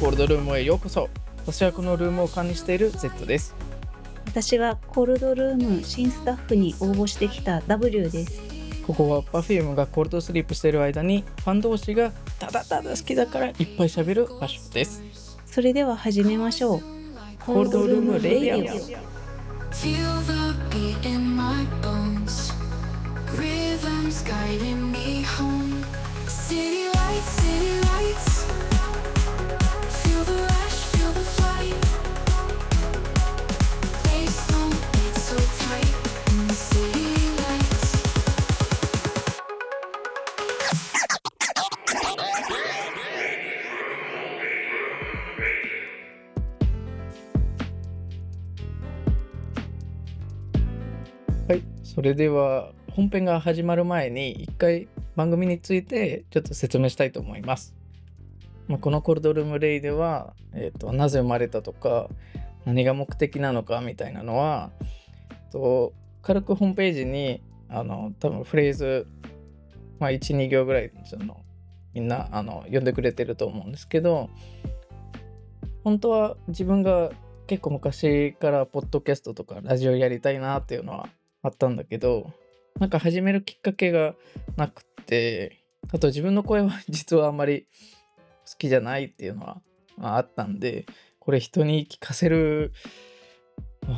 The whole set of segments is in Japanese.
Cold Room へようこそ私はこのルームを管理している Z です私は Cold Room 新スタッフに応募してきた W です。ここは Perfume がコールドスリープしている間にファン同士がただただ好きだからいっぱい喋る場所ですそれでは始めましょう。 Cold Room Radio Feel the beat in my bones. Rhythms guiding me home. それでは本編が始まる前に一回番組についてちょっと説明したいと思います、まあ、このコルドルムレイでは、えー、となぜ生まれたとか何が目的なのかみたいなのはと軽くホームページにあの多分フレーズ、まあ、12行ぐらいそのみんなあの読んでくれてると思うんですけど本当は自分が結構昔からポッドキャストとかラジオやりたいなっていうのはあったんだけどなんか始めるきっかけがなくてあと自分の声は 実はあんまり好きじゃないっていうのはあったんでこれ人に聞かせる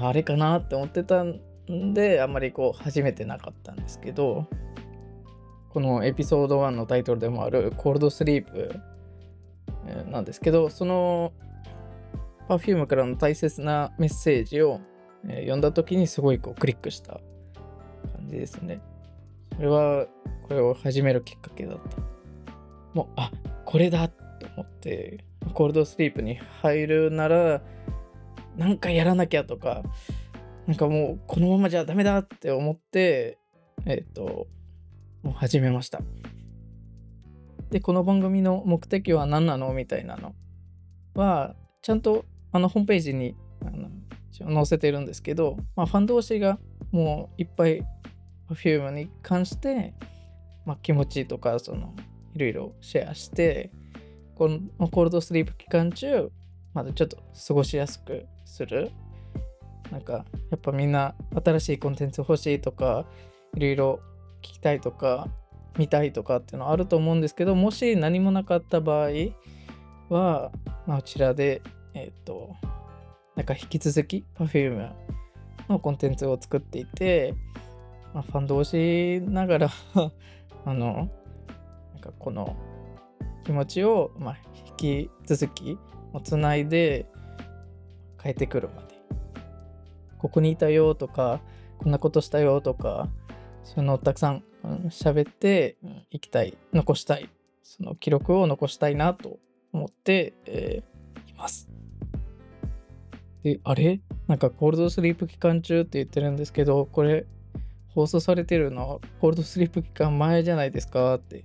あれかなって思ってたんであんまりこう始めてなかったんですけどこのエピソード1のタイトルでもある「コールドスリープ」なんですけどその Perfume からの大切なメッセージを、え読んだ時にすごいこうクリックした感じですね。それはこれを始めるきっかけだった。もうあこれだと思ってコールドスリープに入るならなんかやらなきゃとかなんかもうこのままじゃダメだって思ってえっ、ともう始めました。でこの番組の目的は何なのみたいなのはちゃんとあのホームページにあの載せてるんですけど、まあ、ファン同士がもういっぱい Perfume に関して、まあ、気持ちとかそのいろいろシェアしてこのコールドスリープ期間中まだちょっと過ごしやすくする。なんかやっぱみんな新しいコンテンツ欲しいとかいろいろ聞きたいとか見たいとかっていうのはあると思うんですけどもし何もなかった場合は、まあ、こちらでえっ、となんか引き続き Perfume のコンテンツを作っていて、まあ、ファン同士ながら あのなんかこの気持ちを、まあ、引き続きつないで変えてくるまでここにいたよとかこんなことしたよとかそういうのをたくさん喋っていきたい残したいその記録を残したいなと思って、えーいます。で、あれ？なんかコールドスリープ期間中って言ってるんですけど、これ放送されてるのはコールドスリープ期間前じゃないですかって、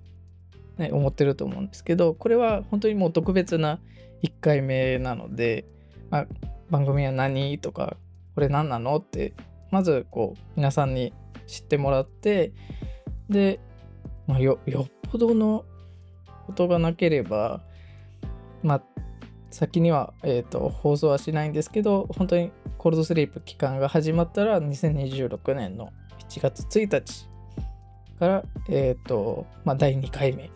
ね、思ってると思うんですけど、これは本当にもう特別な1回目なので、まあ、番組は何とか、これ何なのって、まずこう皆さんに知ってもらって、で、まあ、よよっぽどのことがなければ、まあ、先には、えー、と放送はしないんですけど本当にコールドスリープ期間が始まったら2026年の7月1日から、えーとまあ、第2回目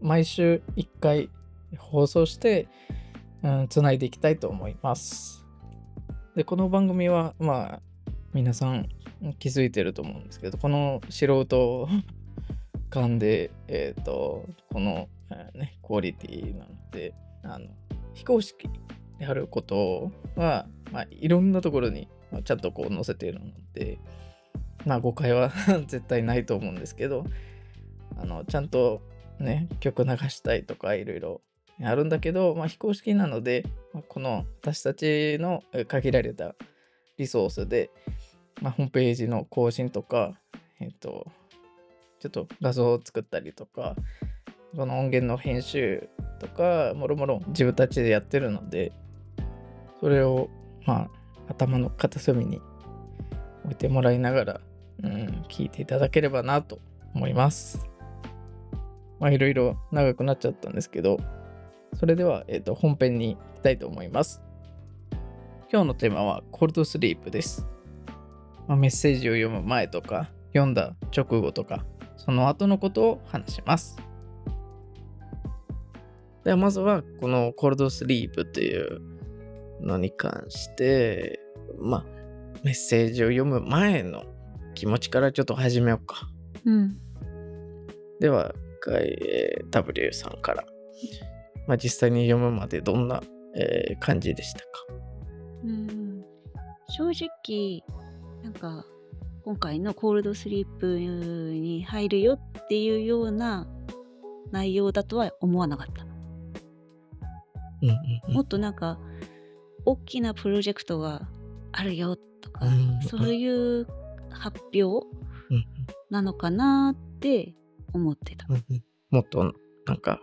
毎週1回放送して、うん、つないでいきたいと思います。でこの番組はまあ皆さん気づいてると思うんですけどこの素人感で、えー、とこの、えーね、クオリティなのであの非公式であることは、まあ、いろんなところにちゃんとこう載せているので、まあ、誤解は 絶対ないと思うんですけどあのちゃんとね曲流したいとかいろいろあるんだけど、まあ、非公式なので、まこの私たちの限られたリソースで、まあ、ホームページの更新とか、えっ、と、ちょっと画像を作ったりとか、この音源の編集とか、もろもろ自分たちでやってるので、それを、まあ、頭の片隅に置いてもらいながら、うん、聞いていただければなと思います。まあいろいろ長くなっちゃったんですけど、それでは、えー、と本編に行きたいと思います。今日のテーマはコールドスリープです。まあ、メッセージを読む前とか、読んだ直後とか、その後のことを話します。ではまずはこのコールドスリープっていうのに関して、まあメッセージを読む前の気持ちからちょっと始めようか。うん。では、一回、えー W さんから、まあ、実際に読むまでどんな、えー感じでしたか？うん、正直、なんか、今回のコールドスリープに入るよっていうような内容だとは思わなかった。うんうんもっとなんか、大きなプロジェクトがあるよとか、うんそういう発表うんなのかなって思ってた。うんうんもっとなんか、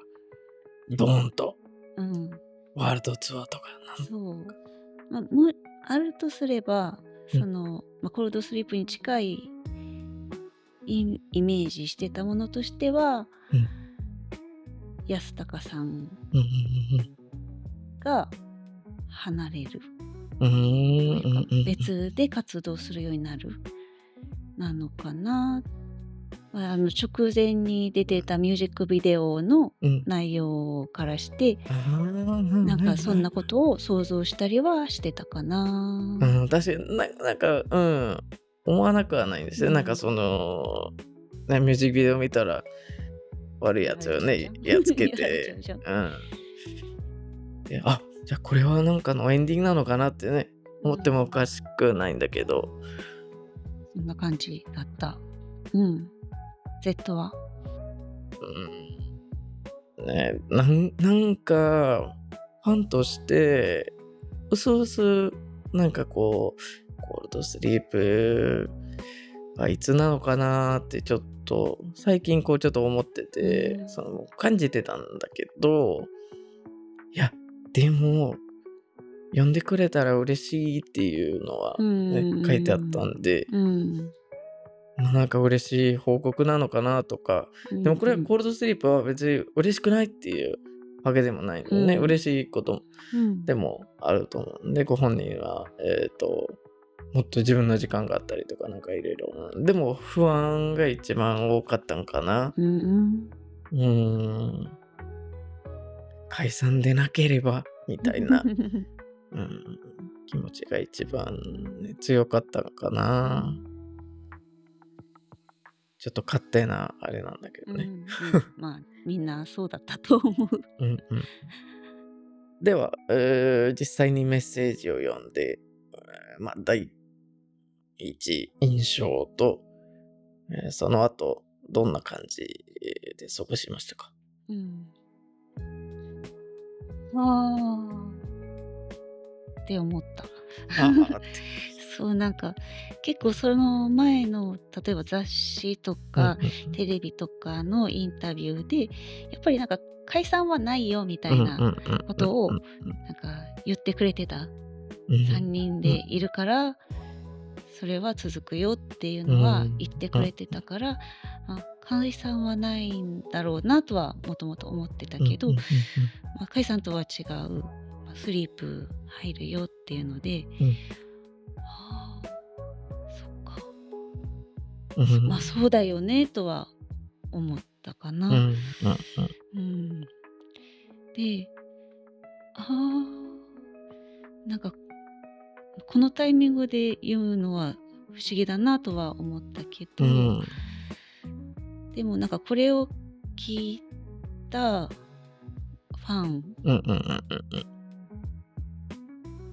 ドーンとうん。ワールドツアーとかそう。まあ、もうあるとすれば、うんその、まあ、コールドスリープに近いイイメージしてたものとしては、うん安高さんが離れる。うんうんうんうんうん別で活動するようになる。なのかな。まあ、あの直前に出てたミュージックビデオのうん内容からして、あーなんかそんなことを想像したりはしてたかな。うん、確かにななんか、うん、思わなくはないんですよ。うんなんかその、ね、ミュージックビデオ見たら、悪いやつをね、やっつけて う、んうん。で、あじゃあこれはなんかのエンディングなのかなってね、思ってもおかしくないんだけど、そんな感じだった。うん。Z は？うん。ね、なんなんか、ファンとして、うすうす、なんかこう、コールドスリープはいつなのかなってちょっと最近こうちょっと思ってて、うんその感じてたんだけどいやでも呼んでくれたら嬉しいっていうのは、ね書いてあったんで、うん。まあなんか嬉しい報告なのかなとかでもこれはコールドスリープは別に嬉しくないっていうわけでもないのでね、うん嬉しいことうんでもあると思うんで、ご本人は、えっ、と、もっと自分の時間があったりとか、なんかいろいろ。でも不安が一番多かったんかな。うんうん。うーん。解散でなければ、みたいな、うん、気持ちが一番、ね、強かったのかな。ちょっと勝手なあれなんだけどね。うんうんまあみんなそうだったと思う。うんうん、では、えー実際にメッセージを読んで、えーまあ、第一印象と、えーその後どんな感じで過ごしましたか？うん。ああ。って思った。あーってそうなんか結構その前の例えば雑誌とか、テレビとかのインタビューでやっぱりなんか解散はないよみたいなことをうんか言ってくれてたうんうん3人でいるからそれは続くよっていうのはうん。言ってくれてたから、あ解散はないんだろうなとはもともと思ってたけど、うんまあ、解散とは違う、まあスリープ入るよっていうので、うん。はあそっか。うん。うんまあそうだよねとは思ったかな。うん。うん。うん。でああなんかこのタイミングで言うのは不思議だなとは思ったけど、うん。でもなんかこれを聞いたファン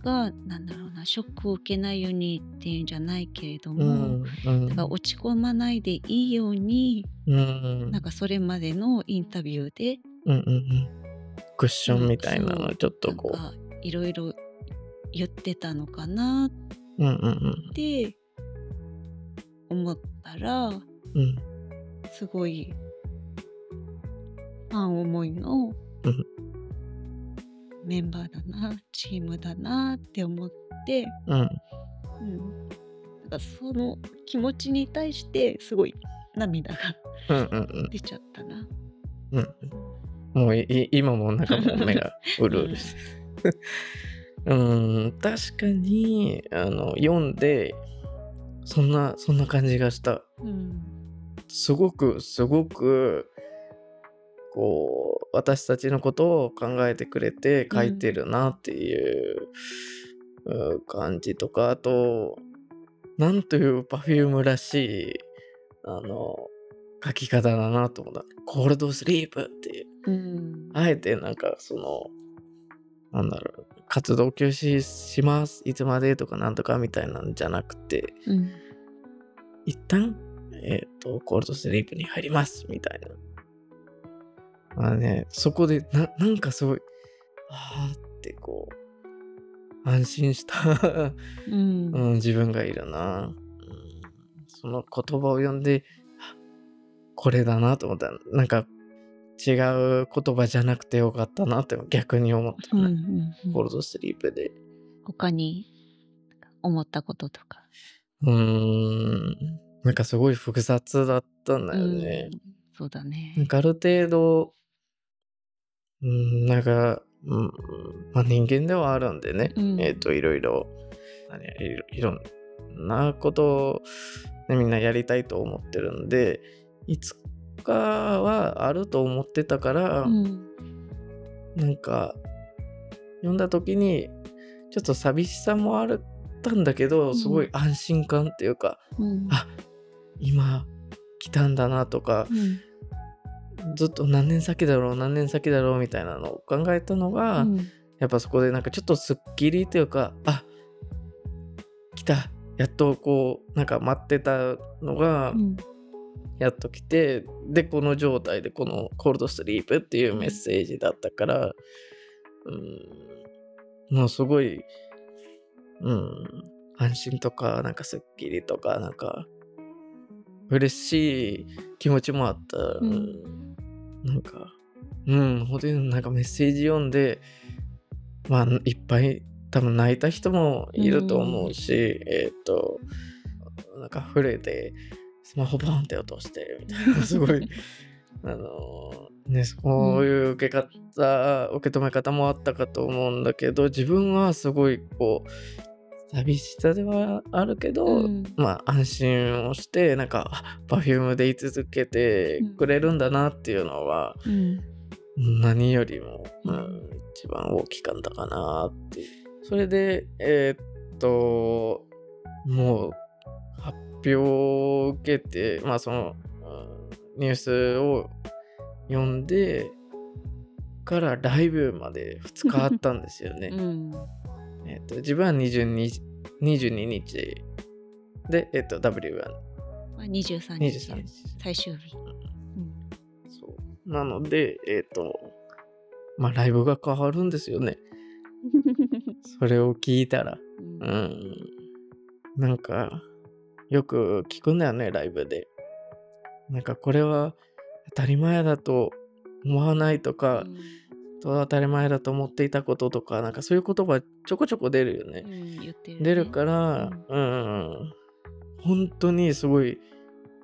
がなんだろうなショックを受けないようにっていうんじゃないけれどうも、んうん。だから落ち込まないでいいように、うん。なんかそれまでのインタビューでうんうんうん。クッションみたいなのをちょっとこなんかいろいろ言ってたのかなっううんうん。て思ったらうん。うんすごいファン思いのうん。メンバーだなチームだなって思って、うん。うん、なんかその気持ちに対してすごい涙がうんうんうん。出ちゃったな。うん。もういい今もなんかもう目がうるうるして。うん、確かに、あの、読んで、そんな、そんな感じがした。うんすごく、すごく、こう、私たちのことを考えてくれて書いてるなっていう、うん感じとか、あと、なんという Perfume らしい、あの、書き方だなと思った。コールドスリープっていう。うんあえてなんかその、なんだろう、活動休止します、いつまでとかなんとかみたいなんじゃなくて、うん一旦、えっ、と、コールドスリープに入ります、みたいな。まあね、そこでな、なんかすごい、あーってこう、安心した、うんうん、自分がいるな。うん、その言葉を読んで、あこれだなと思った。なんか、違う言葉じゃなくてよかったなって逆に思ったな。うんうんうんコールドスリープで。他に思ったこととか。うーん。なんかすごい複雑だったんだよね。うんそうだね。なんかある程度、うん、なんか、うん、まあ人間ではあるんでね。うんえっ、と、いろいろ、何いろいろんなことを、ね、みんなやりたいと思ってるんで、いつかはあると思ってたから、うんなんか、読んだ時に、ちょっと寂しさもあったんだけど、うん。すごい安心感っていうか、うん。あ今来たんだなとか、うん。ずっと何年先だろう何年先だろうみたいなのを考えたのが、うん。やっぱそこでなんかちょっとすっきりというかあ来たやっとこうなんか待ってたのがうんやっと来て、でこの状態でこのコールドスリープっていうメッセージだったからうんもうすごいうん安心とかなんかすっきりとかなんか嬉しい気持ちもあった、うん。なんか、うん、本当になんかメッセージ読んで、まあ、いっぱい多分泣いた人もいると思うし、えっ、と、なんか震えて、スマホボンって落として、みたいな、すごい、あのね、そういう受け方、受け止め方もあったかと思うんだけど、自分はすごいこう、寂しさではあるけど、うん。まあ安心をしてなんかあ Perfume で居続けてくれるんだなっていうのは、うん。何よりも、ううんん、一番大きかったかなっていう。それでえーっともう発表を受けてまあその、うんニュースを読んでからライブまで2日あったんですよね。うんえっと自分は 22, 22日で、えっと W はまあ23日23日。最終日。うんそうなので、えっ、と、まあライブが変わるんですよね。それを聞いたら。うんうん。なんか、よく聞くんだよね、ライブで。なんかこれは当たり前だと思わないとか、当たり前だと思っていたこととか、なんかそういう言葉ちょこちょこ出るよねう。んるね出るから、うん、本当にすごい、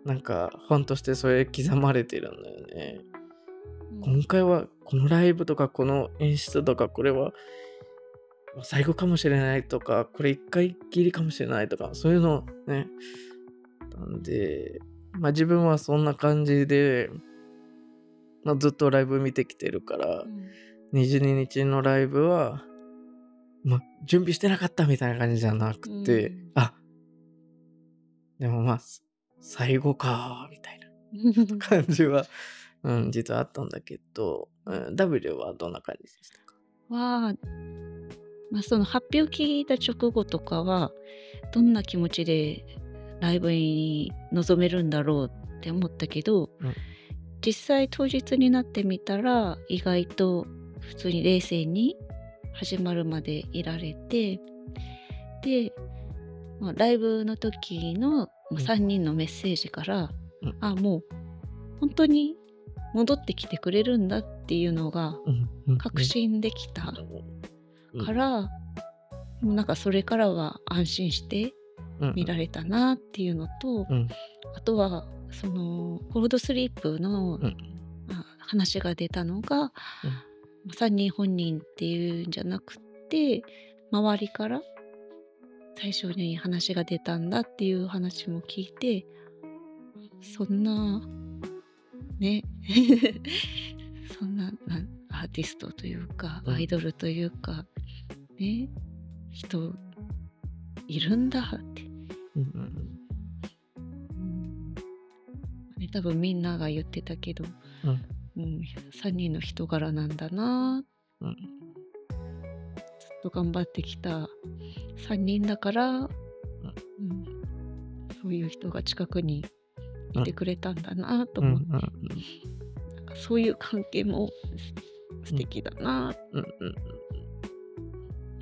なんかファンとしてそれ刻まれてるんだよね。うん今回はこのライブとかこの演出とかこれは最後かもしれないとかこれ一回きりかもしれないとかそういうのねなんでまあ自分はそんな感じで、まあ、ずっとライブ見てきてるからうん。22日のライブは、まあ、準備してなかったみたいな感じじゃなくて、うん。あでもまあ最後かみたいな 感じは、うん、実はあったんだけど、うん、W はどんな感じでしたか？は、まあ、その発表聞いた直後とかはどんな気持ちでライブに臨めるんだろうって思ったけど、うん。実際当日になってみたら意外と普通に冷静に始まるまでいられてで、まあ、ライブの時のまあうん。3人のメッセージから、うん。あもう本当に戻ってきてくれるんだっていうのが確信できた。うんから、もうなんかそれからは安心してうん見られたなっていうのと、うん。あとはそのコールドスリープの、うん。まあ話が出たのが、3人本人っていうんじゃなくて周りから最初に話が出たんだっていう話も聞いてそんなね そんななアーティストというかうん。アイドルというか、ね人いるんだって、うんうんうん。ね、多分みんなが言ってたけど、うん。うん、3人の人柄なんだなうん。ずっと頑張ってきた3人だから、うん。そういう人が近くにいてくれたんだなと思って、うんうんなんかそういう関係もす素敵だな。うんうんうん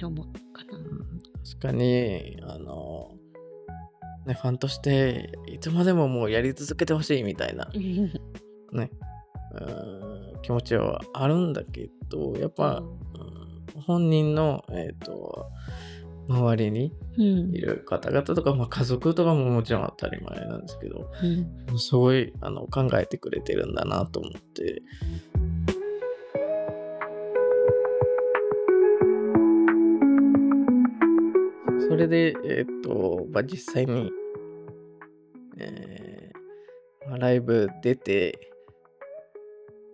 って思ったかな。確かにあのねファンとしていつまでももうやり続けてほしいみたいなねうん気持ちはあるんだけどやっぱ、うん。本人のえっ、と周りにうん。いる方々とか、まあ、家族とかももちろん当たり前なんですけどうん。すごいあの考えてくれてるんだなと思ってそれでえっ、と、まあ、実際に、えーまあ、ライブ出て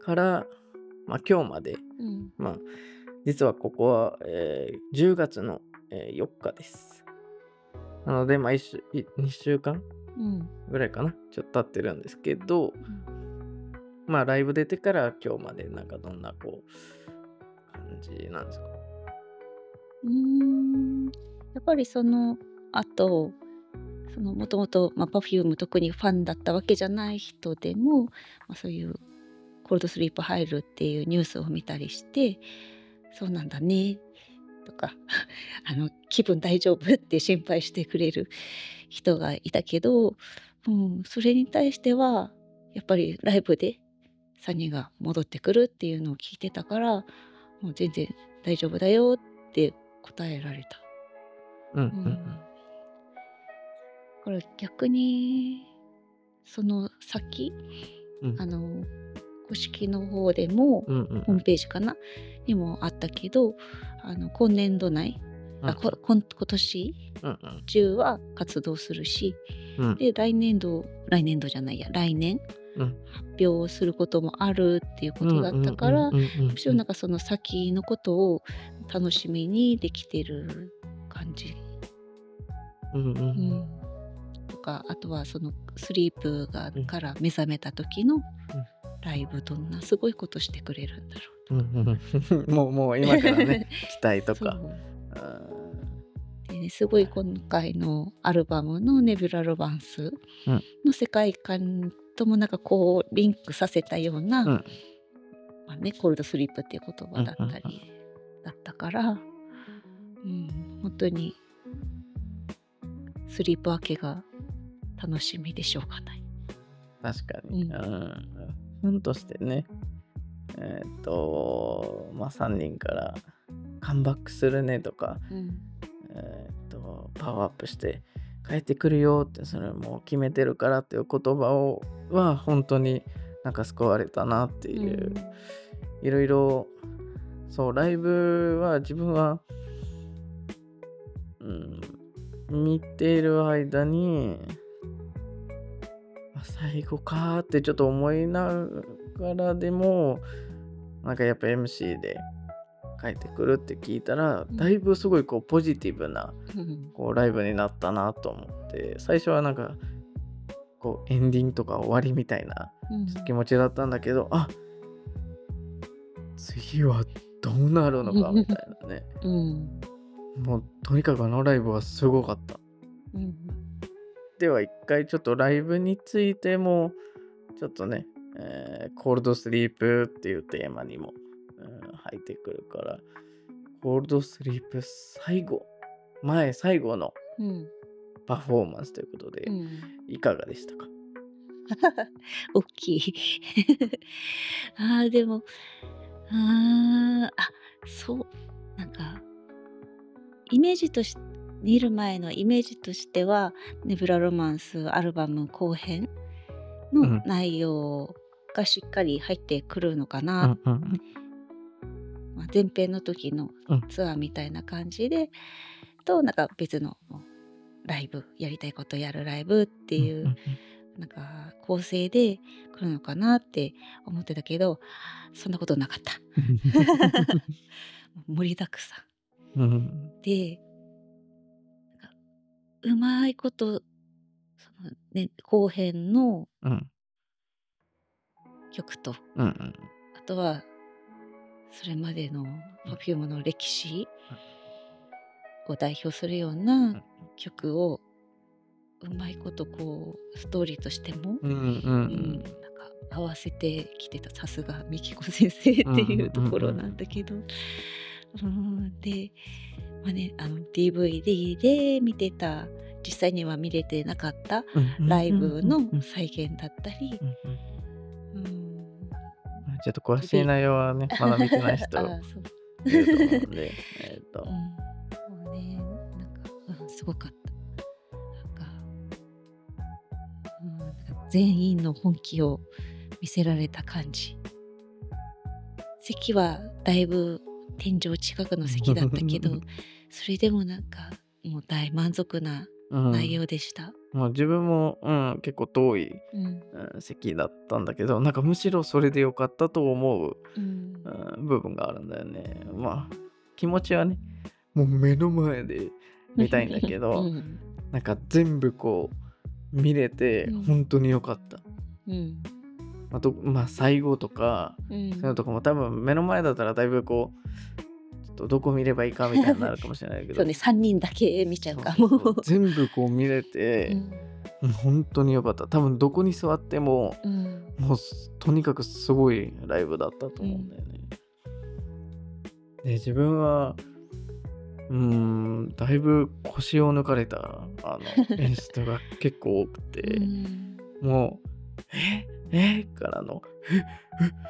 から、まあ、今日までうん。まあ実はここは、えー10月の、えー4日です。なのでまあ 1, 週2週間うん。ぐらいかなちょっと経ってるんですけどまあライブ出てから今日までなんかどんなこう感じなんですか？うーんやっぱりその後そのもともと Perfume 特にファンだったわけじゃない人でも、まあ、そういうコールドスリープ入るっていうニュースを見たりしてそうなんだねとか あの気分大丈夫って心配してくれる人がいたけど、うん、それに対してはやっぱりライブで3人が戻ってくるっていうのを聞いてたからもう全然大丈夫だよって答えられた。うんううん。ん。だから逆にその先、うん。あの公式の方でも、うんうんホームページかなにもあったけどあの今年度内、うん。あここん今年うんうん。中は活動するしうん。で来年度来年度じゃないや来年うん。発表することもあるっていうことだったから、むしろなんかその先のことを楽しみにできてる感じ。うんうん。うん、とかあとはそのスリープがから目覚めた時のライブどんなすごいことしてくれるんだろうんうんうん。もうもう今からね 期待う。とかでねすごい今回のアルバムの「ネビュラ・ロマンスうん」の世界観ともなんかこうリンクさせたような、うん。まあね、コールドスリープっていう言葉だったりだったから、うん、本当にスリープ明けが楽しみでしょうがない。確かに。うんうん。としてね、えっ、と、まあ、3人からカムバックするねとか、うんえっ、と、パワーアップして帰ってくるよって、それもう決めてるからっていう言葉をは本当になんか救われたなっていう、いろいろ、そう、ライブは自分は、うん、見てる間に、あ最後かーってちょっと思いながらでも、なんかやっぱ MC で帰ってくるって聞いたら、うん。だいぶすごいこうポジティブなうん。こうライブになったなと思って、最初はなんかこうエンディングとか終わりみたいなうん。気持ちだったんだけど、あ次はどうなるのかみたいなね。うんもうとにかくあのライブはすごかった。うんでは一回ちょっとライブについてもちょっとね、えーコールドスリープっていうテーマにも、うん入ってくるからコールドスリープ最後前最後のうん。パフォーマンスということで、うん。いかがでしたか？大きい。あーでもあーあそうなんかイメージとして見る前のイメージとしては「ネブラロマンス」アルバム後編のうん内容がしっかり入ってくるのかうな、んうんうん。まあ、前編の時のうん。ツアーみたいな感じで、となんか別のライブやりたいことやるライブっていう、なんか構成で来るのかなって思ってたけどそんなことなかった。盛りだくさんうん。うんでうまいことその、ね、後編のうん。曲とうんうん。あとはそれまでの Perfume の歴史を代表するような曲をうまいことこうストーリーとしても、うんうんううんなんか合わせてきてた。さすがミキコ先生っていうところなんだけど、うん で、まあね、あの DVD で見てた。実際には見れてなかった。うんライブのうんうん。再現だったり、うん。うんちょっと詳しい内容はねまだ見てない人 いると思うんで。えっと。うね、なんか、うん、すごかった。なんか、うん、なんか全員の本気を見せられた感じ。席はだいぶ天井近くの席だったけど、それでもなんか、もう大満足なうん。内容でした。まあ自分も、うん、結構遠い、うん、うん席だったんだけどなんかむしろそれでよかったと思う、うん、うん部分があるんだよね。まあ気持ちはねもう目の前で 見たいんだけど、うん、なんか全部こう見れてうん。本当によかった、うん、あとまあ最後とかうん、そういうのとかも多分目の前だったらだいぶこうちょっとどこ見ればいいかみたいになるかもしれないけど。そうね、三人だけ見ちゃうかも。そう全部こう見れて、うん。うん本当によかった。多分どこに座ってもうん。もうすとにかくすごいライブだったと思うんだよね。で自分はうーんだいぶ腰を抜かれたあの 演出が結構多くて、うん。もう「え？えからの「ええ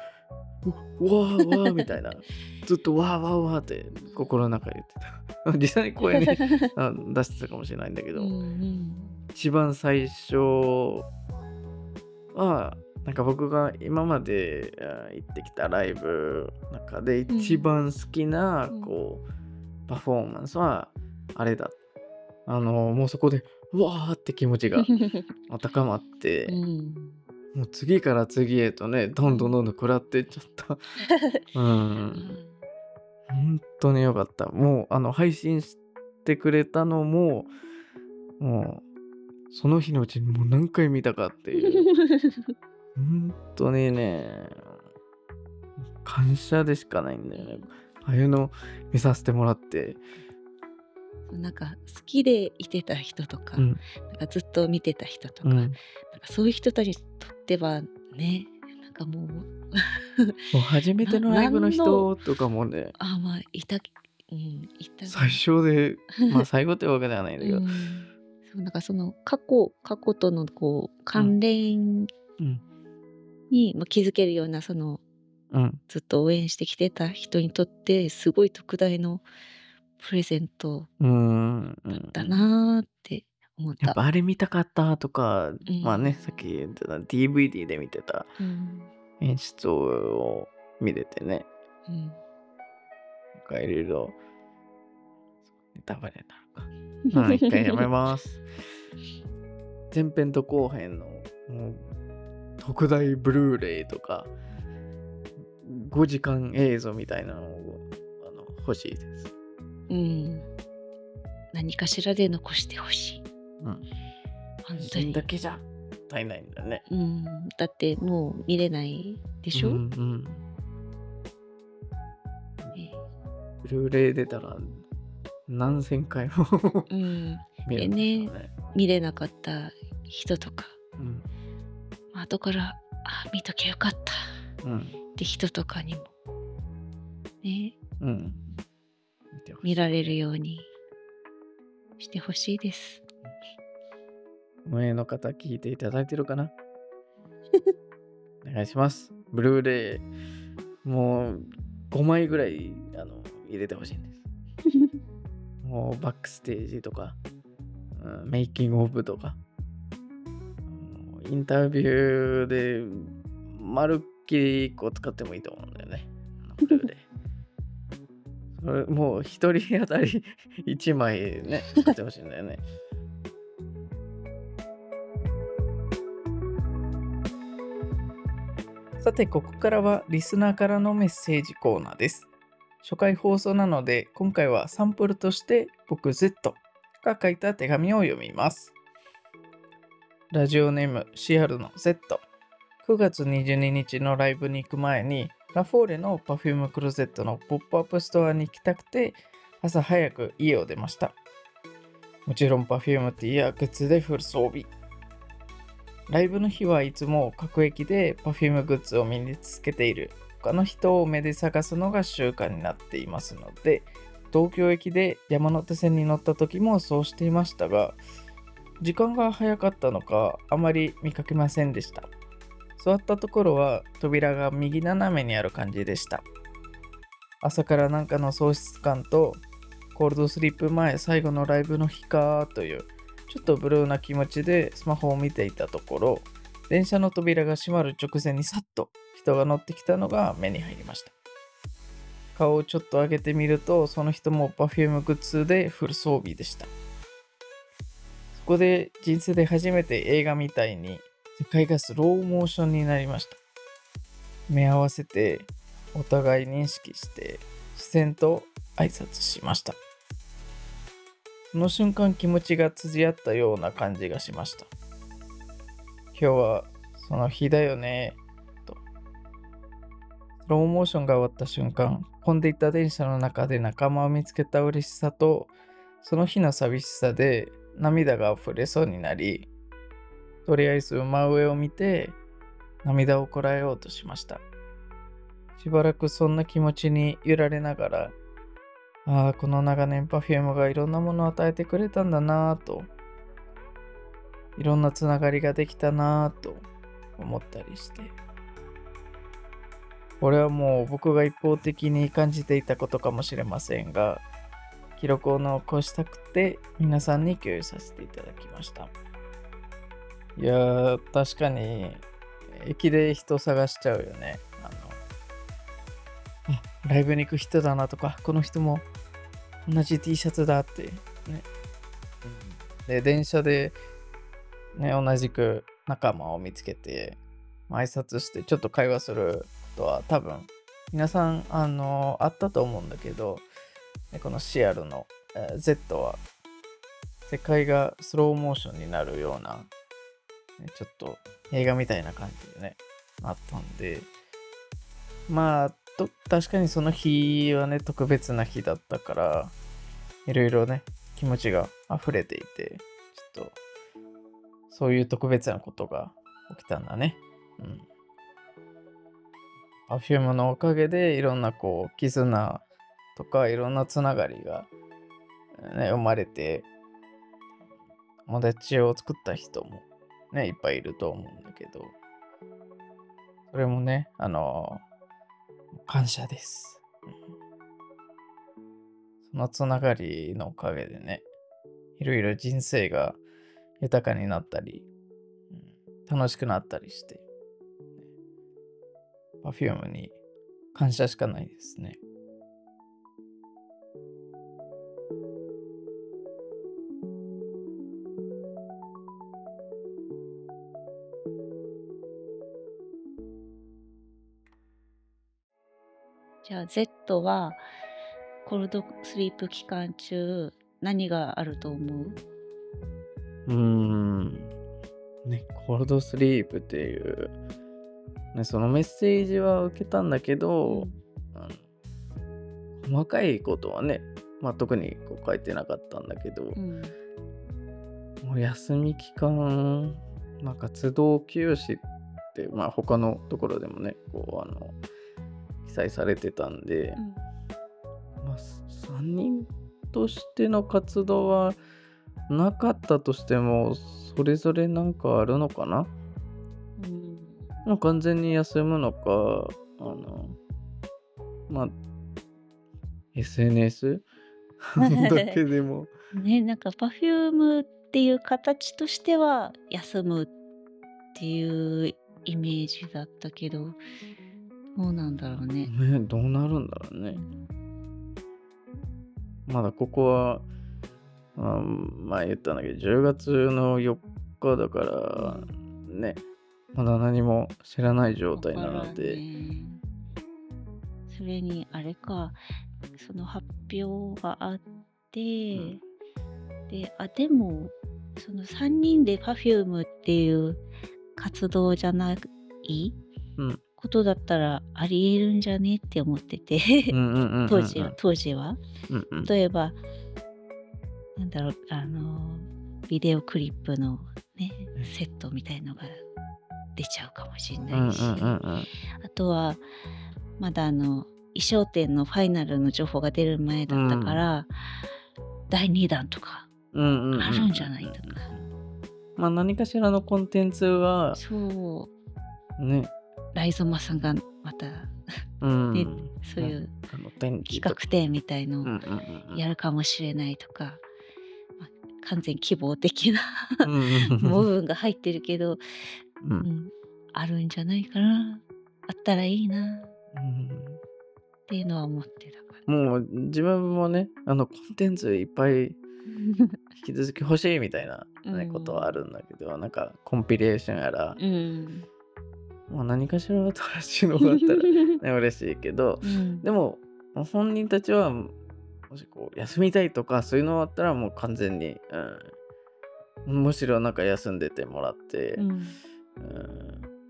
うわーわー」みたいな。ずっと「わーわーわー」って心の中で言ってた。実際に声に あ出してたかもしれないんだけど、うん一番最初はなんか僕が今まであ行ってきたライブの中で一番好きなうん。こう、パフォーマンスはあれだあのもうそこでうわーって気持ちが高まって、うんもう次から次へとねどんどんどんどん食らっていっちゃった。うん。本当によかった。もうあの配信してくれたのももうその日のうちにもう何回見たかっていう。本当にね感謝でしかないんだよね。ああいうの見させてもらってなんか好きでいてた人とか,、うん。なんかずっと見てた人とか,、うん。なんかそういう人たちにとってはねなんかもう もう初めてのライブの人とかもね。あまあいたうんいた最初で まあ最後ってわけではないんだけど、うん。そうなんかその過去過去とのこう関連うん。に、まあ、気づけるようなそのうん、ずっと応援してきてた人にとってすごい特大のプレゼントだなーって思った。やっぱあれ見たかったとか、うんまあねさっき言ってた DVD で見てたうん。演出を見れてね。うん。なんかいろいろネタバレなのか。うん一回やめます。前編と後編の特大ブルーレイとか5時間映像みたいなのをあの欲しいですうん、何かしらで残してほしい。うん。本当に。だけじゃ足りないんだね。うん、だってもう見れないでしょ、うんうん。ね。ブルーレイ出たら何千回もうん、見るんですよね。見れなかった人とか。うん。後からあ見ときゃよかった。うん。って人とかにも。ね。うん見てほしい見られるようにしてほしいです。前の方聞いていただいてるかな？お願いします。ブルーレイもう5枚ぐらいあの入れてほしいんです。もうバックステージとか、うんメイキングオブとか、インタビューでまるっきり1個使ってもいいと思うんだよね。ブルー。もう一人当たり1枚ね、使ってほしいんだよね。さて、ここからはリスナーからのメッセージコーナーです。初回放送なので、今回はサンプルとして僕 Z が書いた手紙を読みます。ラジオネームシアルの Z。9月22日のライブに行く前に、ラフォーレの Perfume クローゼットのポップアップストアに行きたくて、朝早く家を出ました。もちろん Perfume ティーや靴でフル装備。ライブの日はいつも各駅で Perfume グッズを身につけている他の人を目で探すのが習慣になっていますので、東京駅で山手線に乗った時もそうしていましたが、時間が早かったのかあまり見かけませんでした。座ったところは扉が右斜めにある感じでした。朝からなんかの喪失感とコールドスリップ前最後のライブの日かというちょっとブルーな気持ちでスマホを見ていたところ電車の扉が閉まる直前にさっと人が乗ってきたのが目に入りました顔をちょっと上げてみるとその人も Perfume グッズでフル装備でしたそこで人生で初めて映画みたいに世界がスローモーションになりました。目合わせてお互い認識して視線と挨拶しました。その瞬間気持ちが辻合ったような感じがしました。今日はその日だよねと。スローモーションが終わった瞬間混んでいた電車の中で仲間を見つけた嬉しさとその日の寂しさで涙が溢れそうになりとりあえず真上を見て涙をこらえようとしました。しばらくそんな気持ちに揺られながらああこの長年 Perfume がいろんなものを与えてくれたんだなぁといろんなつながりができたなぁと思ったりして。これはもう僕が一方的に感じていたことかもしれませんが記録を残したくて皆さんに共有させていただきました。いや確かに駅で人探しちゃうよね。あのライブに行く人だなとかこの人も同じ T シャツだってね、うんで電車でね同じく仲間を見つけて挨拶してちょっと会話することは多分皆さんあのあったと思うんだけどこのシアルの、えー Z は世界がスローモーションになるような、ちょっと映画みたいな感じでねあったんで。まあ確かにその日はね特別な日だったからいろいろね気持ちが溢れていてちょっとそういう特別なことが起きたんだね。うん。Perfume のおかげでいろんなこう絆とかいろんなつながりが、ね、生まれて友達を作った人もねいっぱいいると思うんだけど。それもねあの感謝です、うん。そのつながりのおかげでねいろいろ人生が豊かになったり、うん楽しくなったりして、Perfume に感謝しかないですね。じゃあ Z はコールドスリープ期間中何があると思う？うーん。ね、コールドスリープっていう、ね、そのメッセージは受けたんだけど、あの細かいことはね、まあ、特にこう書いてなかったんだけど、うん。もう休み期間、まあ、活動休止って、まあ、他のところでもね、こう、あの、記載されてたんで、まあ、3人としての活動はなかったとしても、それぞれなんかあるのかな？うん。完全に休むのか、あの、まあ、SNS だけでも。ねなんか Perfume っていう形としては休むっていうイメージだったけどどうなんだろうね。ねどうなるんだろうね。まだここは、あ前言ったんだけど、10月の4日だから、ね、まだ何も知らない状態なので、ね。それにあれかその発表があって、ん。であでもその3人で Perfume っていう活動じゃない、うんことだったらありえるんじゃねって思ってて、うんうんうんうんうん。当時は。当時は。うんうん。例えばなんだろうあのビデオクリップのねセットみたいのが出ちゃうかもしれうんうんないし、うんうん。あとはまだあの衣装展のファイナルの情報が出る前だったから、第2弾とかうんうんうん。あるんじゃないとか、まあ何かしらのコンテンツはそう。ね、ライゾマさんがまたうん、ねそういう企画展みたいのをやるかもしれないとか、まあ完全希望的な部分が入ってるけど、ううんん、あるんじゃないかな。あったらいいな。っていうのは思ってたから。もう自分もねあのコンテンツいっぱい引き続き欲しいみたいな、ねうん。ことはあるんだけどなんかコンピレーションやら、うんもう何かしら新しいのがあったら、ね、嬉しいけどうんでも本人たちはもしこう休みたいとかそういうのあったらもう完全に、うん、むしろなんか休んでてもらって、うんうん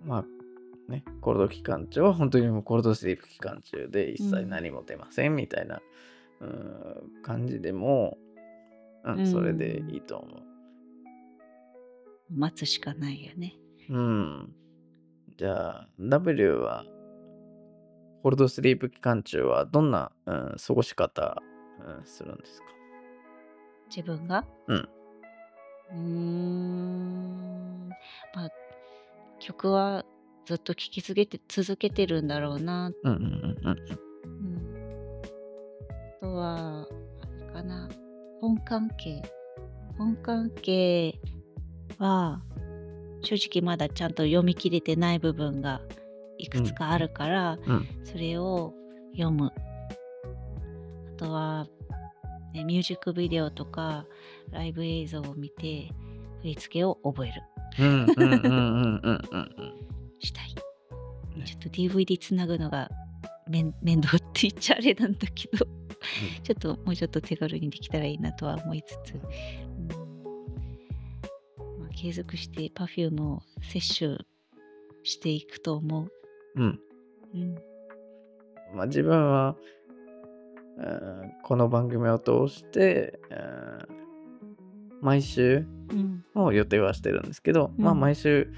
まあね、コールド期間中は本当にもうコールドスリープ期間中で一切何も出ませんみたいな、うん感じでも、うんうんそれでいいと思待つしかないよね。う。うん。じゃあ W はコールドスリープ期間中はどんな、うん、過ごし方、うん、するんですか？自分が？うん。うーん。まあ、曲はずっと聴き続けて続けてるんだろうな。うんうんうんうんうん。あとは、あれかな。本関係。本関係は、正直まだちゃんと読み切れてない部分がいくつかあるから、うんそれを読む。あとは、ね、ミュージックビデオとかライブ映像を見て振り付けを覚える。うんうんうんうんうんうんうん したい。ねちょっと DVD つなぐのが面面倒って言っちゃあれなんだけど、ちょっともうちょっと手軽にできたらいいなとは思いつつ、継続して Perfume を摂取していくと思う。うん。うん。まあ、自分は、うんこの番組を通して、うん毎週うん。の予定はしてるんですけど、まあうん毎週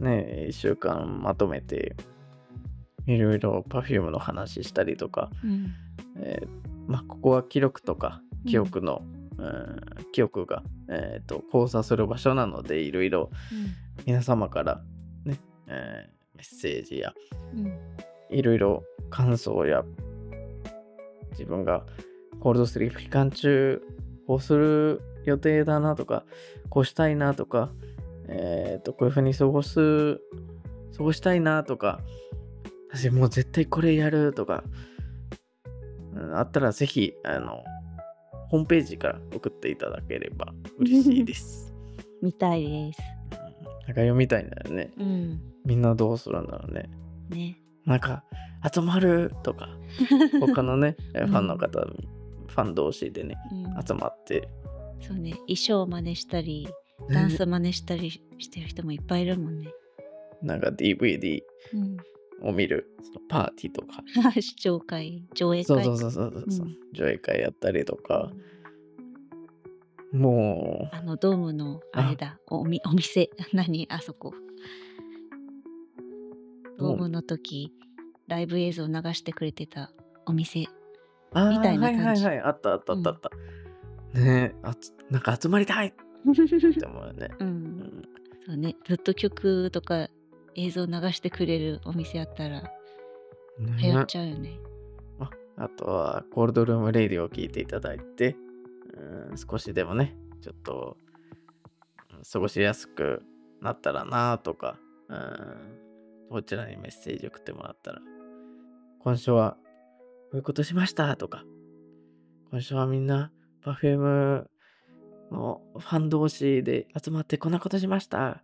ね1週間まとめていろいろ Perfume の話したりとか、うん。えーまあここは記録とかうん記憶の、うん記憶が、えーと交差する場所なのでいろいろ皆様からね、えーメッセージやうん。いろいろ感想や自分がコールドスリープ期間中こうする予定だなとかこうしたいなとか、えー、とこういうふうに過ごす過ごしたいなとか私もう絶対これやるとか、うんあったらぜひあのホームページから送っていただければ嬉しいです。見たいです。うんなんか読みたいんだよね。うん。みんなどうするんだろうね。ね。なんか集まるとか 他のねフうんァンの方、ファン同士でねうん、集まって、そうね。衣装を真似したり、ダンス真似したりしてる人もいっぱいいるもんね。なんか DVD うん。を見るそのパーティーとか。視聴会、上映会。そうそうそうそうそう、う。ん。上映会やったりとか。もあのドームのあれだ。おみお店。何？あそこ。ドームの時ライブ映像流してくれてたお店。みたいなはい感じ。はいはいあったあったあったあった、ねえあつなんか集まりたいって思うよね、う うんん。そうね。ずっと曲とか映像流してくれるお店あったら流行っねちゃうよね。ああとはコールドルームレイディを聞いていただいて、うん、少しでもね、ちょっとうん過ごしやすくなったらなとか、うん、こちらにメッセージ送ってもらったら、今週はこういうことしましたとか、今週はみんな Perfume のファン同士で集まってこんなことしました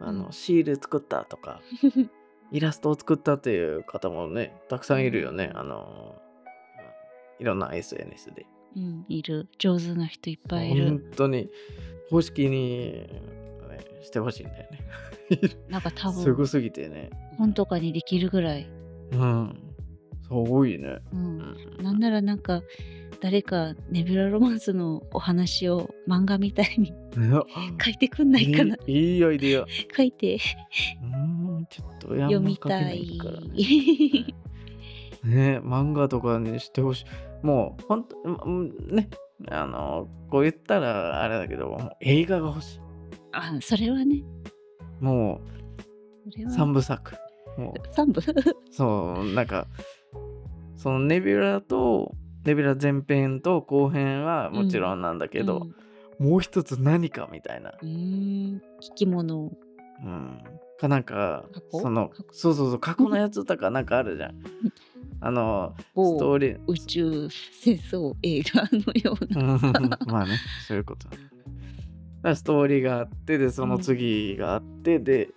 あの、うんシール作ったとか、イラストを作ったっていう方もね、たくさんいるよね。あの、うんいろんな SNS で。うん、いる。上手な人いっぱいいる。本当に公式に、ね、してほしいんだよね。なんか多 すご分、すぎてね。本とかにできるぐらい。うん。そう多いね。う。うんんなんならなんか、誰かネビュラロマンスのお話を漫画みたいに 書いてくんないかな。いいいいアイディア。書いてうん、ちょっと読みたい。いからね。ね漫画とかにしてほしい。もう、ほんと、うんね、あの、こう言ったらあれだけど、映画が欲しい。あ、それはね。もう、それは三部作。もう、三部？そう、なんか、そのネビュラとネビュラ前編と後編はもちろんなんだけど、うん、もう一つ何かみたいな。うん、聞き物。うん。かなんかそのそうそうそう過去のやつとかなんかあるじゃん。あのストーリー。宇宙戦争映画のような。まあねそういうこと。だストーリーがあってでその次があってで、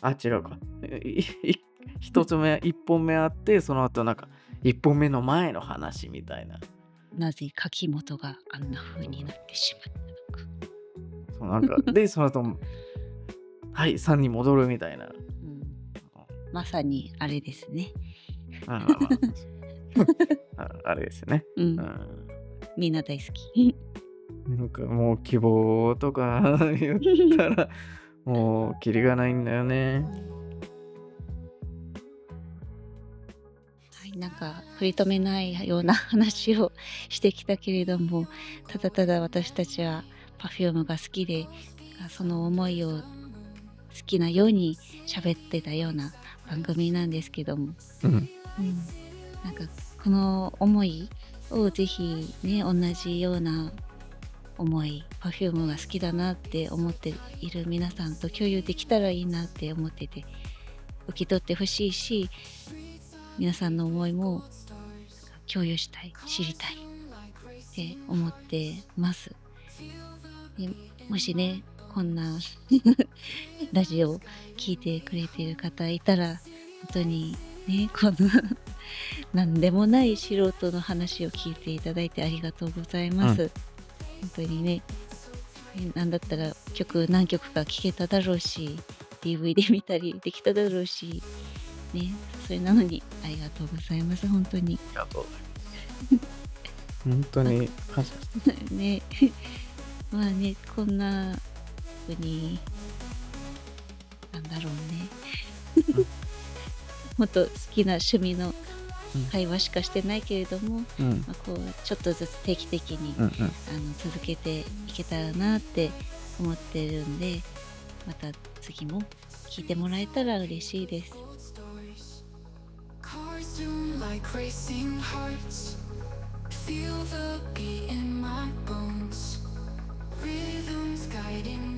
あ違うか。一1つ目1本目あってその後なんか1本目の前の話みたいな。なぜ柿本があんな風になってしまったのか。そうなんか でその後はい3に戻るみたいな、うん、まさにあれですね。ああ、まあ、あれですね、うん、うん、みんな大好き。なんかもう希望とか言ったらもうキリがないんだよね。なんか取り留めないような話をしてきたけれどもただただ私たちは Perfume が好きでその思いを好きなように喋ってたような番組なんですけども、うん。うん、なんかこの思いをぜひね同じような思い Perfume が好きだなって思っている皆さんと共有できたらいいなって思ってて受け取ってほしいし皆さんの思いも共有したい知りたいって思ってます。でもしねこんな ラジオを聞いてくれている方いたら本当にねこの 何でもない素人の話を聞いていただいてありがとうございます、本当にねなんだったら曲何曲か聴けただろうし DVD 見たりできただろうしねそれなのにありがとうございます本当にありがとうございます。本当に感謝してねまあねこんな風になんだろうねもっと好きな趣味の会話しかしてないけれども、うん。まあ、こうちょっとずつ定期的に、うんうん。あの続けていけたらなって思ってるんでまた次も聞いてもらえたら嬉しいです。Cartoon like racing hearts. Feel the beat in my bones. Rhythms guiding